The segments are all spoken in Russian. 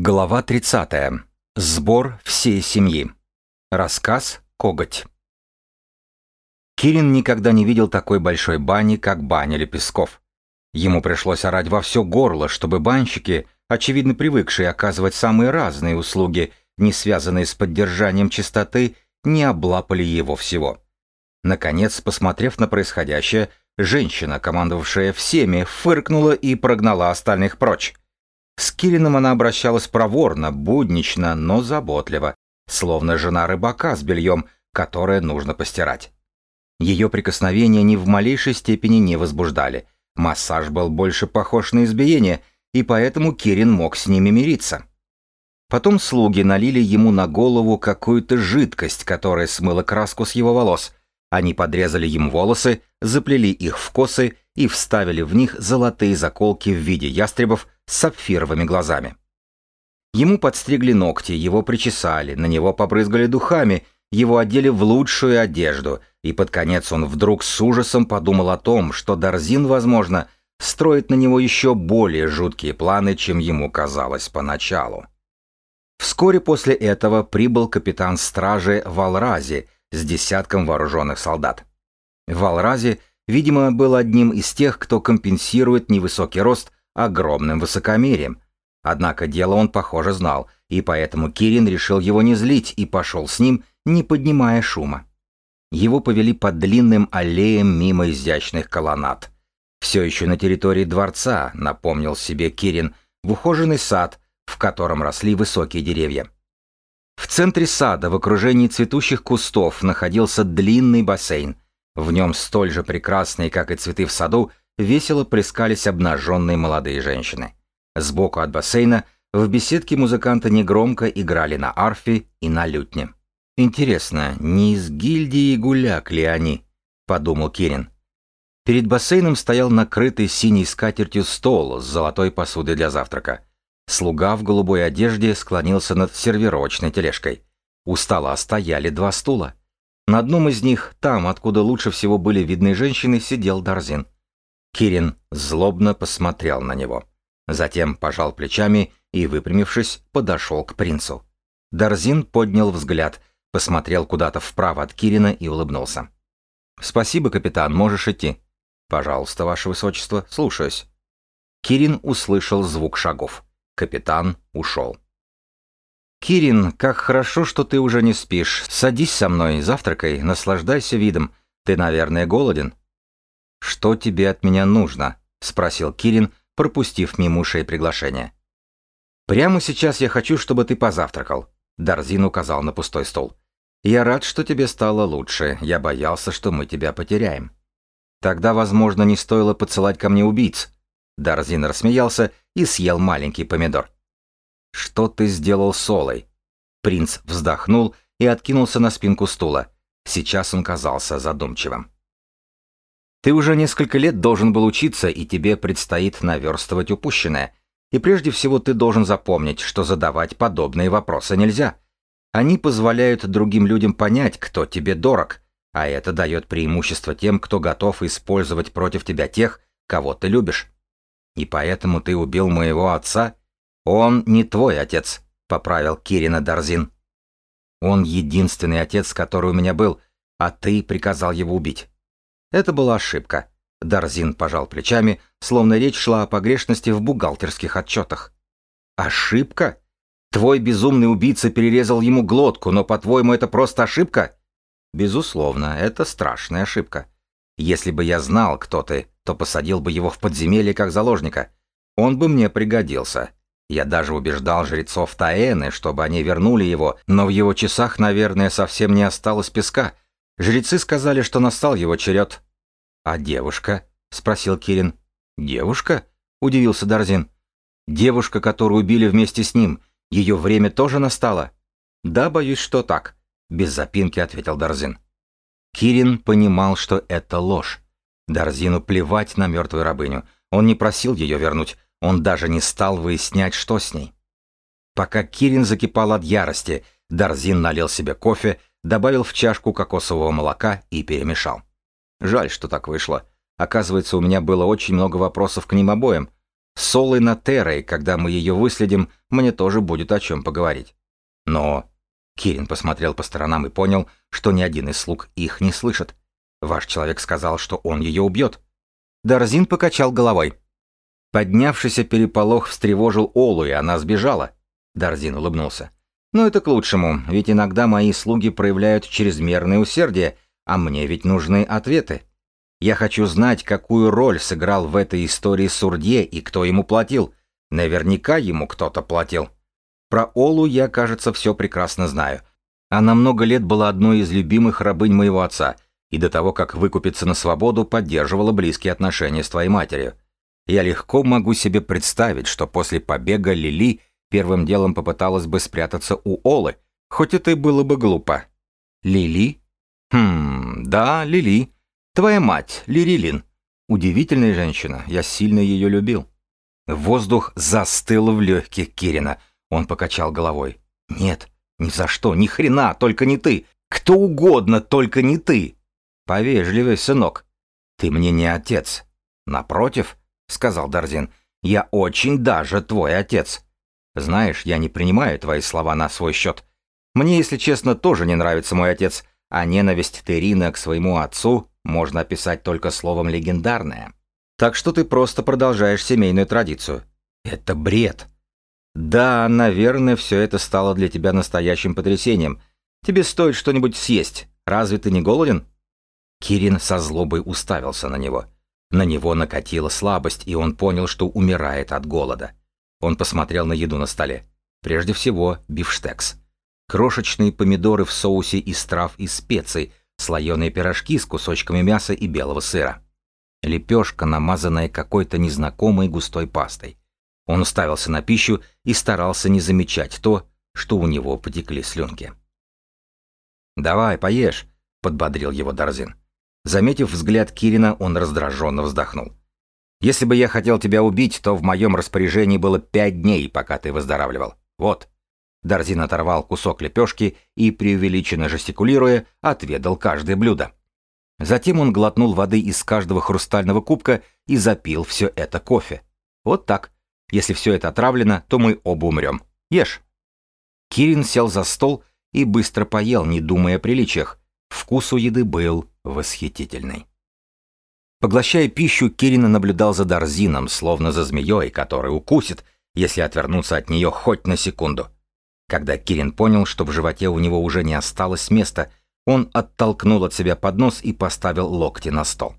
Глава 30. Сбор всей семьи. Рассказ «Коготь». Кирин никогда не видел такой большой бани, как баня лепестков. Ему пришлось орать во все горло, чтобы банщики, очевидно привыкшие оказывать самые разные услуги, не связанные с поддержанием чистоты, не облапали его всего. Наконец, посмотрев на происходящее, женщина, командовавшая всеми, фыркнула и прогнала остальных прочь. С Кирином она обращалась проворно, буднично, но заботливо, словно жена рыбака с бельем, которое нужно постирать. Ее прикосновения ни в малейшей степени не возбуждали. Массаж был больше похож на избиение, и поэтому Кирин мог с ними мириться. Потом слуги налили ему на голову какую-то жидкость, которая смыла краску с его волос. Они подрезали ему волосы, заплели их в косы и вставили в них золотые заколки в виде ястребов, с сапфировыми глазами. Ему подстригли ногти, его причесали, на него побрызгали духами, его одели в лучшую одежду, и под конец он вдруг с ужасом подумал о том, что Дарзин, возможно, строит на него еще более жуткие планы, чем ему казалось поначалу. Вскоре после этого прибыл капитан стражи Валрази с десятком вооруженных солдат. Валрази, видимо, был одним из тех, кто компенсирует невысокий рост огромным высокомерием. Однако дело он, похоже, знал, и поэтому Кирин решил его не злить и пошел с ним, не поднимая шума. Его повели по длинным аллеям мимо изящных колоннад. Все еще на территории дворца, напомнил себе Кирин, в ухоженный сад, в котором росли высокие деревья. В центре сада, в окружении цветущих кустов, находился длинный бассейн. В нем столь же прекрасные, как и цветы в саду, весело плескались обнаженные молодые женщины. Сбоку от бассейна в беседке музыканты негромко играли на арфе и на лютне. «Интересно, не из гильдии гуляк ли они?» — подумал Кирин. Перед бассейном стоял накрытый синей скатертью стол с золотой посудой для завтрака. Слуга в голубой одежде склонился над сервировочной тележкой. У стола стояли два стула. На одном из них, там, откуда лучше всего были видны женщины, сидел Дарзин. Кирин злобно посмотрел на него. Затем пожал плечами и, выпрямившись, подошел к принцу. Дарзин поднял взгляд, посмотрел куда-то вправо от Кирина и улыбнулся. «Спасибо, капитан, можешь идти». «Пожалуйста, ваше высочество, слушаюсь». Кирин услышал звук шагов. Капитан ушел. «Кирин, как хорошо, что ты уже не спишь. Садись со мной, завтракай, наслаждайся видом. Ты, наверное, голоден?» «Что тебе от меня нужно?» — спросил Кирин, пропустив мимо ушей приглашение. «Прямо сейчас я хочу, чтобы ты позавтракал», — Дарзин указал на пустой стол. «Я рад, что тебе стало лучше. Я боялся, что мы тебя потеряем». «Тогда, возможно, не стоило подсылать ко мне убийц». Дарзин рассмеялся и съел маленький помидор. «Что ты сделал с Олой?» Принц вздохнул и откинулся на спинку стула. Сейчас он казался задумчивым. Ты уже несколько лет должен был учиться, и тебе предстоит наверстывать упущенное. И прежде всего ты должен запомнить, что задавать подобные вопросы нельзя. Они позволяют другим людям понять, кто тебе дорог, а это дает преимущество тем, кто готов использовать против тебя тех, кого ты любишь. И поэтому ты убил моего отца? Он не твой отец, поправил Кирина Дарзин. Он единственный отец, который у меня был, а ты приказал его убить. Это была ошибка. Дарзин пожал плечами, словно речь шла о погрешности в бухгалтерских отчетах. «Ошибка? Твой безумный убийца перерезал ему глотку, но, по-твоему, это просто ошибка?» «Безусловно, это страшная ошибка. Если бы я знал, кто ты, то посадил бы его в подземелье как заложника. Он бы мне пригодился. Я даже убеждал жрецов Таэны, чтобы они вернули его, но в его часах, наверное, совсем не осталось песка — Жрецы сказали, что настал его черед. «А девушка?» — спросил Кирин. «Девушка?» — удивился Дарзин. «Девушка, которую убили вместе с ним. Ее время тоже настало?» «Да, боюсь, что так», — без запинки ответил Дарзин. Кирин понимал, что это ложь. Дарзину плевать на мертвую рабыню. Он не просил ее вернуть. Он даже не стал выяснять, что с ней. Пока Кирин закипал от ярости, Дарзин налил себе кофе добавил в чашку кокосового молока и перемешал. Жаль, что так вышло. Оказывается, у меня было очень много вопросов к ним обоим. С Солой Натерой, когда мы ее выследим, мне тоже будет о чем поговорить. Но... Кирин посмотрел по сторонам и понял, что ни один из слуг их не слышит. Ваш человек сказал, что он ее убьет. Дарзин покачал головой. Поднявшийся переполох встревожил Олу, и она сбежала. Дарзин улыбнулся. «Но это к лучшему, ведь иногда мои слуги проявляют чрезмерное усердие, а мне ведь нужны ответы. Я хочу знать, какую роль сыграл в этой истории Сурдье и кто ему платил. Наверняка ему кто-то платил. Про Олу я, кажется, все прекрасно знаю. Она много лет была одной из любимых рабынь моего отца, и до того, как выкупиться на свободу, поддерживала близкие отношения с твоей матерью. Я легко могу себе представить, что после побега Лили первым делом попыталась бы спрятаться у Олы, хоть это и было бы глупо. Лили? Хм, да, Лили. Твоя мать, Лирилин. Удивительная женщина, я сильно ее любил. Воздух застыл в легких Кирина. Он покачал головой. Нет, ни за что, ни хрена, только не ты. Кто угодно, только не ты. Повежливый, сынок. Ты мне не отец. Напротив, — сказал Дарзин. «Я очень даже твой отец. Знаешь, я не принимаю твои слова на свой счет. Мне, если честно, тоже не нравится мой отец, а ненависть Терина к своему отцу можно описать только словом «легендарная». Так что ты просто продолжаешь семейную традицию. Это бред. Да, наверное, все это стало для тебя настоящим потрясением. Тебе стоит что-нибудь съесть. Разве ты не голоден?» Кирин со злобой уставился на него. На него накатила слабость, и он понял, что умирает от голода. Он посмотрел на еду на столе. Прежде всего, бифштекс. Крошечные помидоры в соусе из трав и специй, слоеные пирожки с кусочками мяса и белого сыра. Лепешка, намазанная какой-то незнакомой густой пастой. Он уставился на пищу и старался не замечать то, что у него потекли слюнки. «Давай, поешь», — подбодрил его Дарзин. Заметив взгляд Кирина, он раздраженно вздохнул. «Если бы я хотел тебя убить, то в моем распоряжении было пять дней, пока ты выздоравливал. Вот». Дарзин оторвал кусок лепешки и, преувеличенно жестикулируя, отведал каждое блюдо. Затем он глотнул воды из каждого хрустального кубка и запил все это кофе. Вот так. Если все это отравлено, то мы оба умрем. Ешь. Кирин сел за стол и быстро поел, не думая о приличиях. Вкус у еды был восхитительный. Поглощая пищу, Кирина наблюдал за Дарзином, словно за змеей, которая укусит, если отвернуться от нее хоть на секунду. Когда Кирин понял, что в животе у него уже не осталось места, он оттолкнул от себя поднос и поставил локти на стол.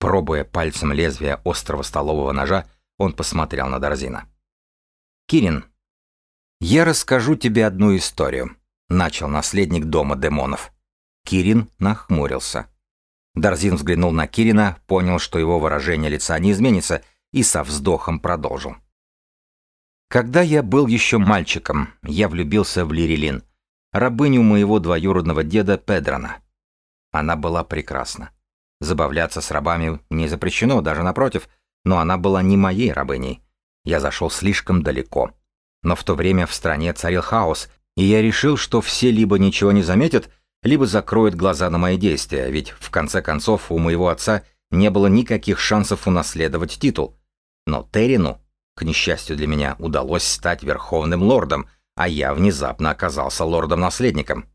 Пробуя пальцем лезвие острого столового ножа, он посмотрел на Дарзина. «Кирин, я расскажу тебе одну историю», — начал наследник дома демонов. Кирин нахмурился. Дарзин взглянул на Кирина, понял, что его выражение лица не изменится, и со вздохом продолжил. Когда я был еще мальчиком, я влюбился в Лирилин, рабыню моего двоюродного деда Педрона. Она была прекрасна. Забавляться с рабами не запрещено, даже напротив, но она была не моей рабыней. Я зашел слишком далеко. Но в то время в стране царил хаос, и я решил, что все либо ничего не заметят, либо закроют глаза на мои действия, ведь в конце концов у моего отца не было никаких шансов унаследовать титул. Но Терину, к несчастью для меня, удалось стать верховным лордом, а я внезапно оказался лордом-наследником.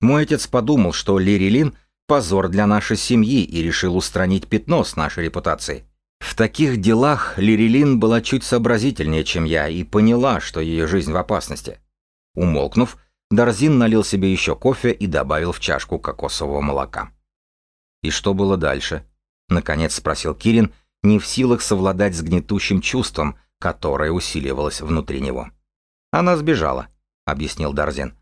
Мой отец подумал, что Лирилин – позор для нашей семьи и решил устранить пятно с нашей репутацией. В таких делах Лирилин была чуть сообразительнее, чем я, и поняла, что ее жизнь в опасности. Умолкнув, Дарзин налил себе еще кофе и добавил в чашку кокосового молока. «И что было дальше?» — наконец спросил Кирин, не в силах совладать с гнетущим чувством, которое усиливалось внутри него. «Она сбежала», — объяснил Дарзин.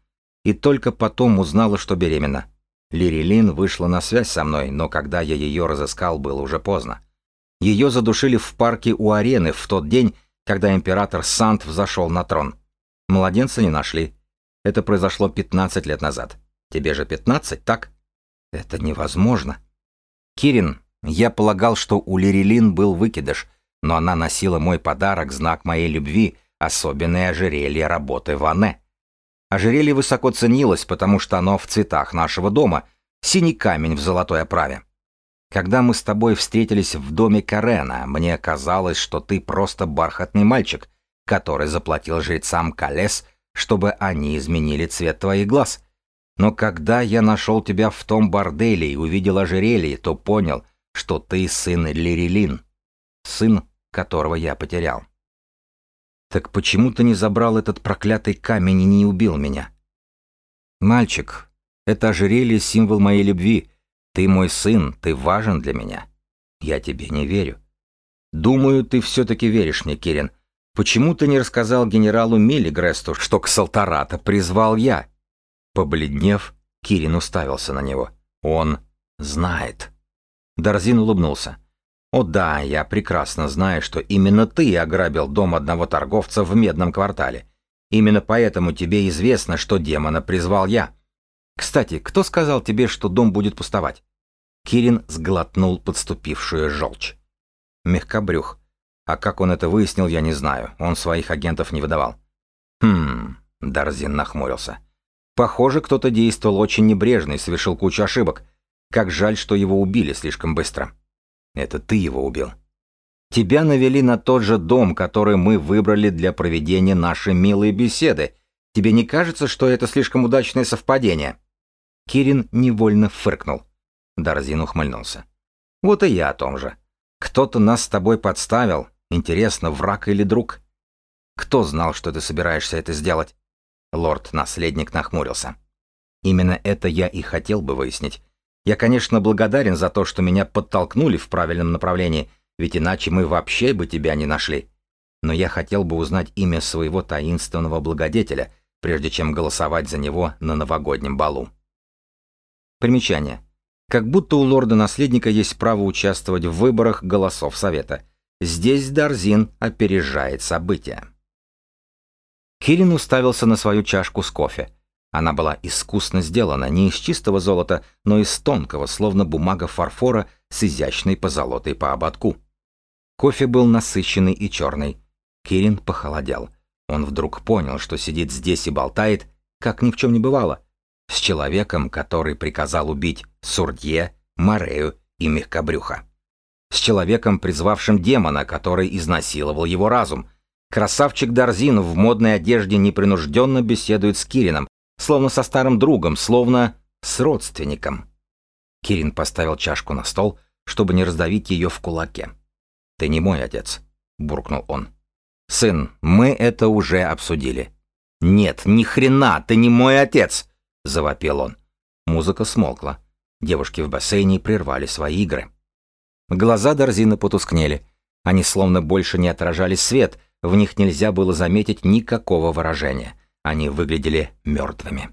«И только потом узнала, что беременна. Лирилин вышла на связь со мной, но когда я ее разыскал, было уже поздно. Ее задушили в парке у арены в тот день, когда император Сант взошел на трон. Младенца не нашли, это произошло 15 лет назад. Тебе же 15, так? Это невозможно. Кирин, я полагал, что у Лирилин был выкидыш, но она носила мой подарок, знак моей любви, особенное ожерелье работы Ване. Ожерелье высоко ценилось, потому что оно в цветах нашего дома, синий камень в золотой оправе. Когда мы с тобой встретились в доме Карена, мне казалось, что ты просто бархатный мальчик, который заплатил жрецам колес, чтобы они изменили цвет твоих глаз. Но когда я нашел тебя в том борделе и увидел ожерелье, то понял, что ты сын Лирилин, сын, которого я потерял. Так почему ты не забрал этот проклятый камень и не убил меня? Мальчик, это ожерелье — символ моей любви. Ты мой сын, ты важен для меня. Я тебе не верю. Думаю, ты все-таки веришь мне, Кирин. Почему ты не рассказал генералу Миллигресту, что к Салтарата призвал я? Побледнев, Кирин уставился на него. Он знает. Дарзин улыбнулся. «О да, я прекрасно знаю, что именно ты ограбил дом одного торговца в Медном квартале. Именно поэтому тебе известно, что демона призвал я. Кстати, кто сказал тебе, что дом будет пустовать? Кирин сглотнул подступившую желчь. Мягкобрюх. А как он это выяснил, я не знаю. Он своих агентов не выдавал. Хм, Дарзин нахмурился. Похоже, кто-то действовал очень небрежно и совершил кучу ошибок. Как жаль, что его убили слишком быстро. Это ты его убил. Тебя навели на тот же дом, который мы выбрали для проведения нашей милой беседы. Тебе не кажется, что это слишком удачное совпадение? Кирин невольно фыркнул. Дарзин ухмыльнулся. «Вот и я о том же. Кто-то нас с тобой подставил. Интересно, враг или друг? Кто знал, что ты собираешься это сделать?» Лорд-наследник нахмурился. «Именно это я и хотел бы выяснить. Я, конечно, благодарен за то, что меня подтолкнули в правильном направлении, ведь иначе мы вообще бы тебя не нашли. Но я хотел бы узнать имя своего таинственного благодетеля, прежде чем голосовать за него на новогоднем балу». Примечание. Как будто у лорда-наследника есть право участвовать в выборах голосов Совета. Здесь Дарзин опережает события. Кирин уставился на свою чашку с кофе. Она была искусно сделана не из чистого золота, но из тонкого, словно бумага фарфора с изящной позолотой по ободку. Кофе был насыщенный и черный. Кирин похолодел. Он вдруг понял, что сидит здесь и болтает, как ни в чем не бывало с человеком, который приказал убить Сурдье, Морею и Мягкобрюха. С человеком, призвавшим демона, который изнасиловал его разум. Красавчик Дарзин в модной одежде непринужденно беседует с Кирином, словно со старым другом, словно с родственником. Кирин поставил чашку на стол, чтобы не раздавить ее в кулаке. «Ты не мой отец», — буркнул он. «Сын, мы это уже обсудили». «Нет, ни хрена, ты не мой отец!» — завопил он. Музыка смолкла. Девушки в бассейне прервали свои игры. Глаза Дарзина потускнели. Они словно больше не отражали свет, в них нельзя было заметить никакого выражения. Они выглядели мертвыми.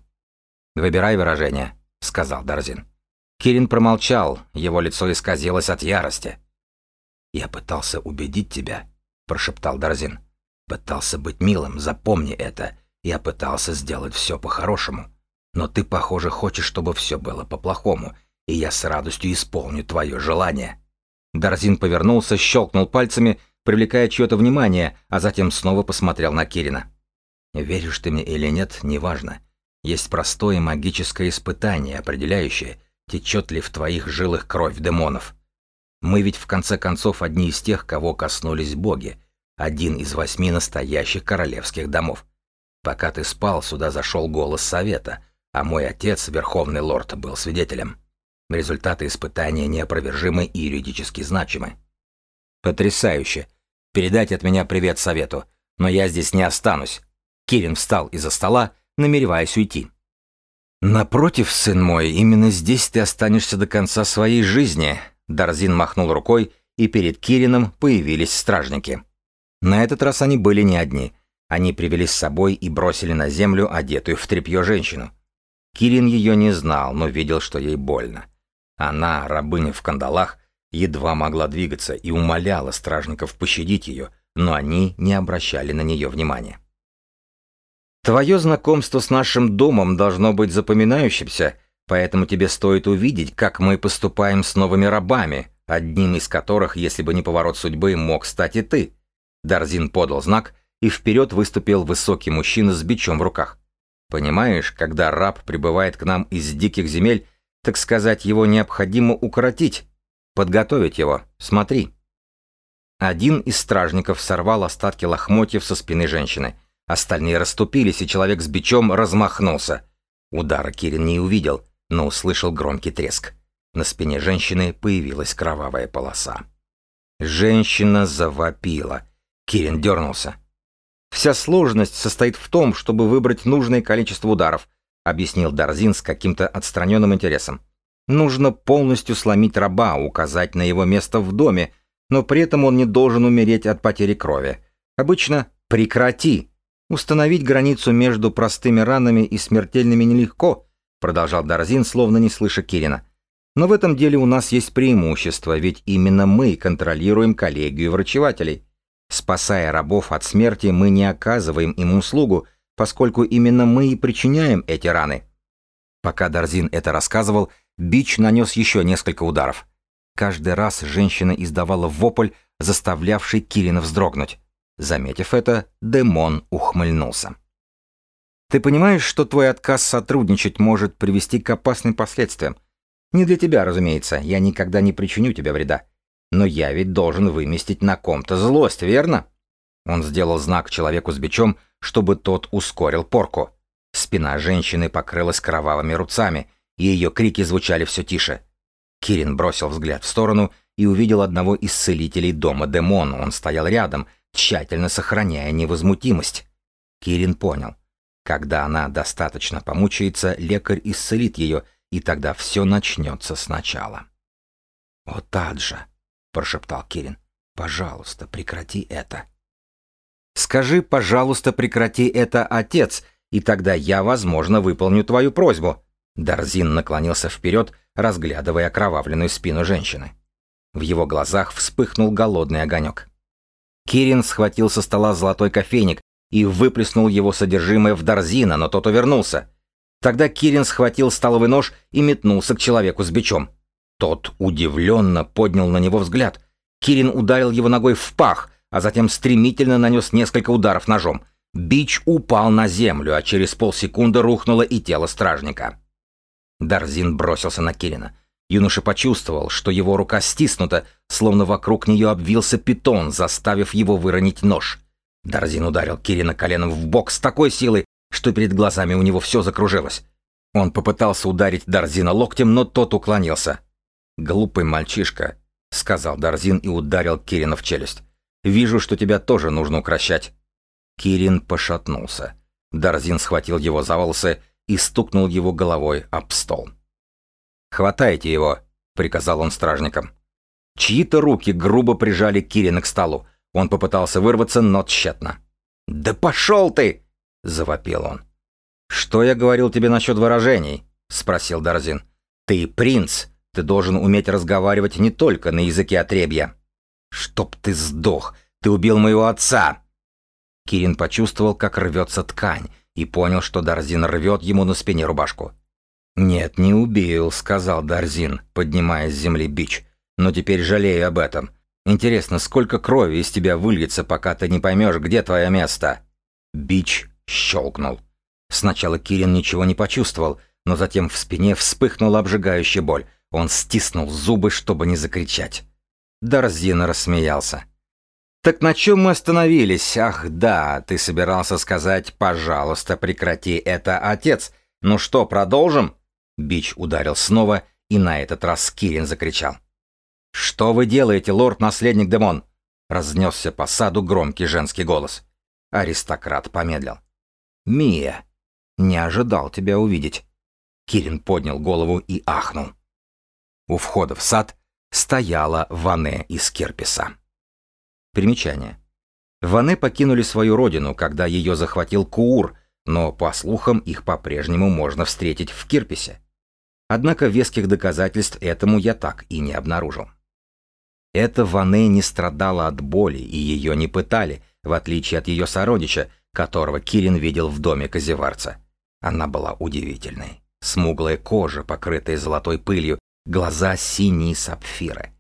«Выбирай выражение», — сказал Дарзин. Кирин промолчал, его лицо исказилось от ярости. «Я пытался убедить тебя», — прошептал Дарзин. «Пытался быть милым, запомни это. Я пытался сделать все по-хорошему. Но ты, похоже, хочешь, чтобы все было по-плохому, и я с радостью исполню твое желание». Дарзин повернулся, щелкнул пальцами, привлекая чье-то внимание, а затем снова посмотрел на Кирина. «Веришь ты мне или нет, неважно. Есть простое магическое испытание, определяющее, течет ли в твоих жилах кровь демонов. Мы ведь в конце концов одни из тех, кого коснулись боги, один из восьми настоящих королевских домов. Пока ты спал, сюда зашел голос совета, а мой отец, верховный лорд, был свидетелем. Результаты испытания неопровержимы и юридически значимы. Потрясающе. Передать от меня привет совету. Но я здесь не останусь. Кирин встал из-за стола, намереваясь уйти. «Напротив, сын мой, именно здесь ты останешься до конца своей жизни», Дарзин махнул рукой, и перед Кирином появились стражники. На этот раз они были не одни. Они привели с собой и бросили на землю одетую в тряпье женщину. Кирин ее не знал, но видел, что ей больно. Она, рабыня в кандалах, едва могла двигаться и умоляла стражников пощадить ее, но они не обращали на нее внимания. «Твое знакомство с нашим домом должно быть запоминающимся, поэтому тебе стоит увидеть, как мы поступаем с новыми рабами, одним из которых, если бы не поворот судьбы, мог стать и ты». Дарзин подал знак, и вперед выступил высокий мужчина с бичом в руках. Понимаешь, когда раб прибывает к нам из диких земель, так сказать, его необходимо укоротить. Подготовить его. Смотри». Один из стражников сорвал остатки лохмотьев со спины женщины. Остальные расступились, и человек с бичом размахнулся. Удара Кирин не увидел, но услышал громкий треск. На спине женщины появилась кровавая полоса. Женщина завопила. Кирин дернулся. «Вся сложность состоит в том, чтобы выбрать нужное количество ударов», объяснил Дарзин с каким-то отстраненным интересом. «Нужно полностью сломить раба, указать на его место в доме, но при этом он не должен умереть от потери крови. Обычно «прекрати». Установить границу между простыми ранами и смертельными нелегко, продолжал Дарзин, словно не слыша Кирина. Но в этом деле у нас есть преимущество, ведь именно мы контролируем коллегию врачевателей. Спасая рабов от смерти, мы не оказываем им услугу, поскольку именно мы и причиняем эти раны. Пока Дарзин это рассказывал, Бич нанес еще несколько ударов. Каждый раз женщина издавала вопль, заставлявший Кирина вздрогнуть. Заметив это, Демон ухмыльнулся. «Ты понимаешь, что твой отказ сотрудничать может привести к опасным последствиям? Не для тебя, разумеется, я никогда не причиню тебе вреда. Но я ведь должен выместить на ком-то злость, верно?» Он сделал знак человеку с бичом, чтобы тот ускорил порку. Спина женщины покрылась кровавыми руцами, и ее крики звучали все тише. Кирин бросил взгляд в сторону и увидел одного из целителей дома Демон. Он стоял рядом, тщательно сохраняя невозмутимость. Кирин понял. Когда она достаточно помучается, лекарь исцелит ее, и тогда все начнется сначала. «О, Таджа!» — прошептал Кирин. «Пожалуйста, прекрати это». «Скажи, пожалуйста, прекрати это, отец, и тогда я, возможно, выполню твою просьбу». Дарзин наклонился вперед, разглядывая окровавленную спину женщины. В его глазах вспыхнул голодный огонек. Кирин схватил со стола золотой кофейник и выплеснул его содержимое в Дарзина, но тот увернулся. Тогда Кирин схватил столовый нож и метнулся к человеку с бичом. Тот удивленно поднял на него взгляд. Кирин ударил его ногой в пах, а затем стремительно нанес несколько ударов ножом. Бич упал на землю, а через полсекунды рухнуло и тело стражника. Дарзин бросился на Кирина. Юноша почувствовал, что его рука стиснута, словно вокруг нее обвился питон, заставив его выронить нож. Дарзин ударил Кирина коленом в бок с такой силой, что перед глазами у него все закружилось. Он попытался ударить Дарзина локтем, но тот уклонился. «Глупый мальчишка», — сказал Дарзин и ударил Кирина в челюсть. «Вижу, что тебя тоже нужно укращать». Кирин пошатнулся. Дарзин схватил его за волосы и стукнул его головой об стол. «Хватайте его», — приказал он стражникам. Чьи-то руки грубо прижали Кирина к столу. Он попытался вырваться, но тщетно. «Да пошел ты!» — завопил он. «Что я говорил тебе насчет выражений?» — спросил Дарзин. «Ты принц. Ты должен уметь разговаривать не только на языке отребья». «Чтоб ты сдох! Ты убил моего отца!» Кирин почувствовал, как рвется ткань, и понял, что Дарзин рвет ему на спине рубашку. «Нет, не убил», — сказал Дарзин, поднимая с земли бич. «Но теперь жалею об этом. Интересно, сколько крови из тебя выльется, пока ты не поймешь, где твое место?» Бич щелкнул. Сначала Кирин ничего не почувствовал, но затем в спине вспыхнула обжигающая боль. Он стиснул зубы, чтобы не закричать. Дарзин рассмеялся. «Так на чем мы остановились? Ах, да, ты собирался сказать, пожалуйста, прекрати это, отец. Ну что, продолжим?» Бич ударил снова, и на этот раз Кирин закричал. «Что вы делаете, лорд-наследник Демон?» Разнесся по саду громкий женский голос. Аристократ помедлил. «Мия, не ожидал тебя увидеть». Кирин поднял голову и ахнул. У входа в сад стояла Ване из Кирписа. Примечание. Ване покинули свою родину, когда ее захватил Куур, но, по слухам, их по-прежнему можно встретить в Кирписе. Однако веских доказательств этому я так и не обнаружил. Эта Ване не страдала от боли, и ее не пытали, в отличие от ее сородича, которого Кирин видел в доме Козеварца. Она была удивительной. Смуглая кожа, покрытая золотой пылью, глаза синие сапфиры.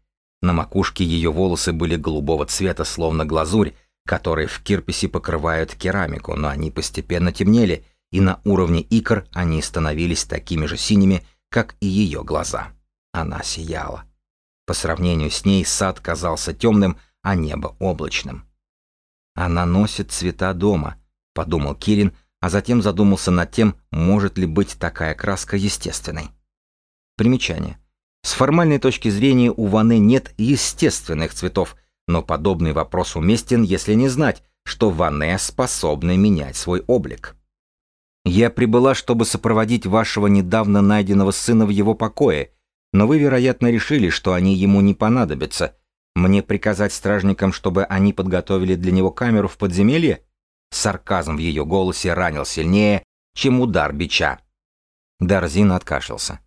На макушке ее волосы были голубого цвета, словно глазурь, которой в кирписе покрывают керамику, но они постепенно темнели, и на уровне икр они становились такими же синими, как и ее глаза. Она сияла. По сравнению с ней сад казался темным, а небо облачным. «Она носит цвета дома», — подумал Кирин, а затем задумался над тем, может ли быть такая краска естественной. Примечание. С формальной точки зрения у Ване нет естественных цветов, но подобный вопрос уместен, если не знать, что Ване способны менять свой облик. Я прибыла, чтобы сопроводить вашего недавно найденного сына в его покое, но вы, вероятно, решили, что они ему не понадобятся. Мне приказать стражникам, чтобы они подготовили для него камеру в подземелье? Сарказм в ее голосе ранил сильнее, чем удар бича. Дарзин откашлялся.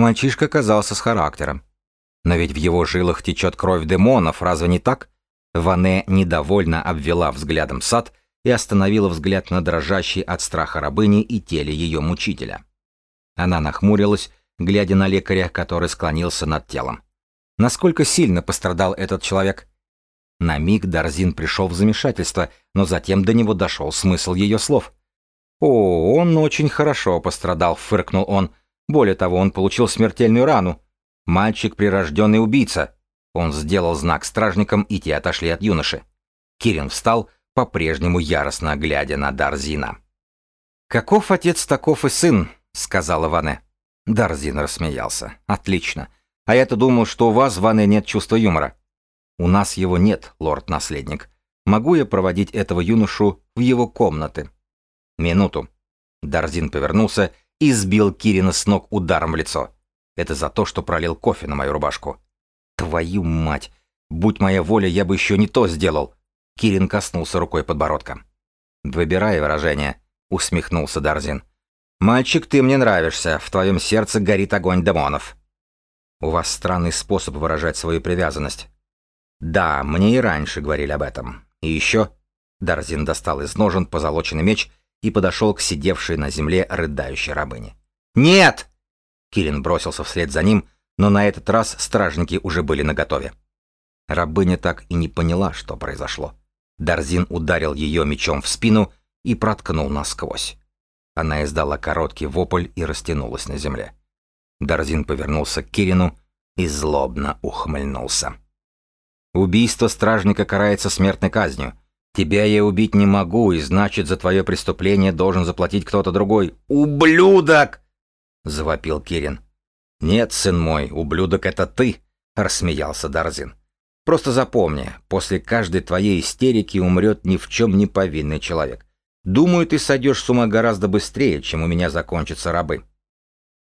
Мальчишка казался с характером. Но ведь в его жилах течет кровь демонов, разве не так? Ване недовольно обвела взглядом сад и остановила взгляд на дрожащей от страха рабыни и теле ее мучителя. Она нахмурилась, глядя на лекаря, который склонился над телом. Насколько сильно пострадал этот человек? На миг Дарзин пришел в замешательство, но затем до него дошел смысл ее слов. «О, он очень хорошо пострадал», — фыркнул он. «Более того, он получил смертельную рану. Мальчик — прирожденный убийца». Он сделал знак стражникам, и те отошли от юноши. Кирин встал, по-прежнему яростно глядя на Дарзина. «Каков отец, таков и сын», — сказала Ване. Дарзин рассмеялся. «Отлично. А я-то думал, что у вас, Ване, нет чувства юмора». «У нас его нет, лорд-наследник. Могу я проводить этого юношу в его комнаты?» «Минуту». Дарзин повернулся и сбил Кирина с ног ударом в лицо. Это за то, что пролил кофе на мою рубашку. «Твою мать! Будь моя воля, я бы еще не то сделал!» Кирин коснулся рукой подбородка. «Выбирай выражение», — усмехнулся Дарзин. «Мальчик, ты мне нравишься, в твоем сердце горит огонь демонов». «У вас странный способ выражать свою привязанность». «Да, мне и раньше говорили об этом. И еще...» Дарзин достал из ножен позолоченный меч и подошел к сидевшей на земле рыдающей рабыне. «Нет!» Кирин бросился вслед за ним, но на этот раз стражники уже были наготове. Рабыня так и не поняла, что произошло. Дарзин ударил ее мечом в спину и проткнул насквозь. Она издала короткий вопль и растянулась на земле. Дарзин повернулся к Кирину и злобно ухмыльнулся. «Убийство стражника карается смертной казнью. Тебя я убить не могу, и значит, за твое преступление должен заплатить кто-то другой. Ублюдок!» — завопил Кирин. «Нет, сын мой, ублюдок это ты!» — рассмеялся Дарзин. «Просто запомни, после каждой твоей истерики умрет ни в чем не повинный человек. Думаю, ты сойдешь с ума гораздо быстрее, чем у меня закончатся рабы».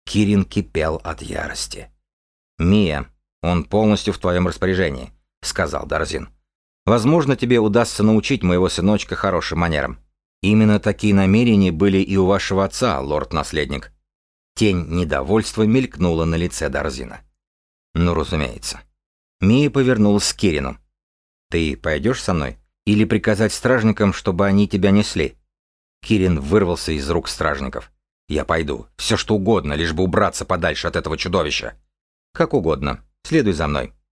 Кирин кипел от ярости. «Мия, он полностью в твоем распоряжении», — сказал Дарзин. «Возможно, тебе удастся научить моего сыночка хорошим манерам. Именно такие намерения были и у вашего отца, лорд-наследник. Тень недовольства мелькнула на лице Дарзина. «Ну, разумеется». Мия повернулась к Кирину. «Ты пойдешь со мной? Или приказать стражникам, чтобы они тебя несли?» Кирин вырвался из рук стражников. «Я пойду. Все что угодно, лишь бы убраться подальше от этого чудовища». «Как угодно. Следуй за мной».